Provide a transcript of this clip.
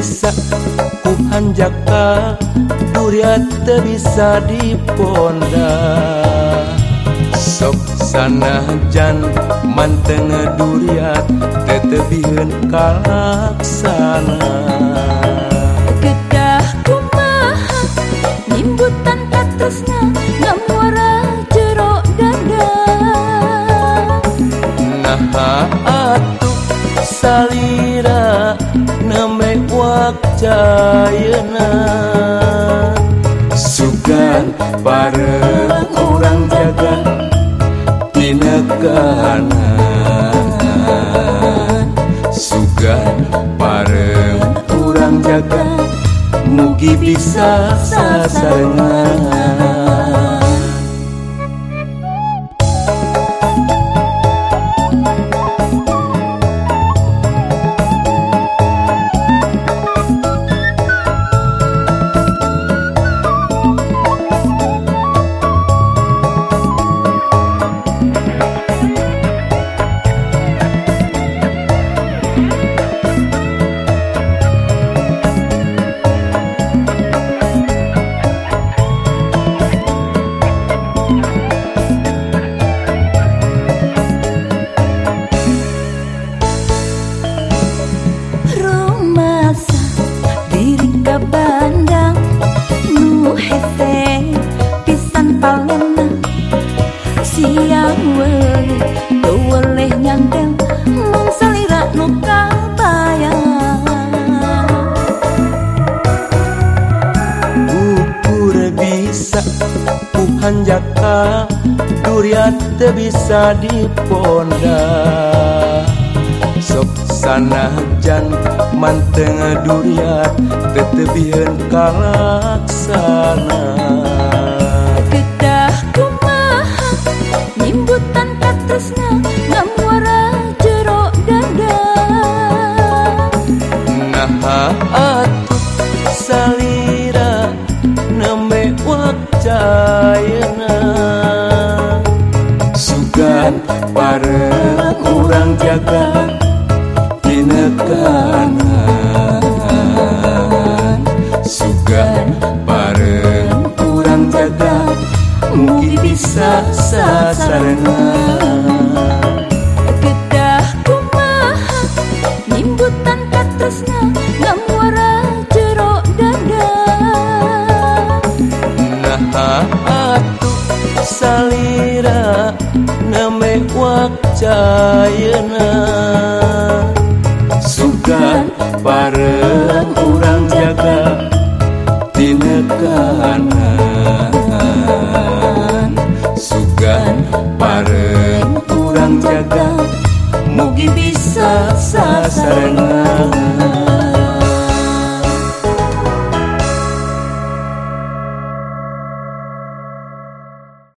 bisa. Ku durian te bisa diponda. Sok sana jan manteng durian te tebihen kalaksana. Kedah kumaha nyimbutan tanpa tresna ngamuara jerok dada nah atuh salira wakcana sugan bareng orang jaga tinekana sugan bareng orang jaga mugi bisa sasarengan bisa Tuhan jaka duriat teu bisa diponda. Sok sana jan manteng duriat tetebihan biheun kalaksana Jaina Sugan pare kurang jaga Dinekanan Sugan pare kurang jaga Mungkin bisa sasarengan salira nemewak cayena. Sugan pare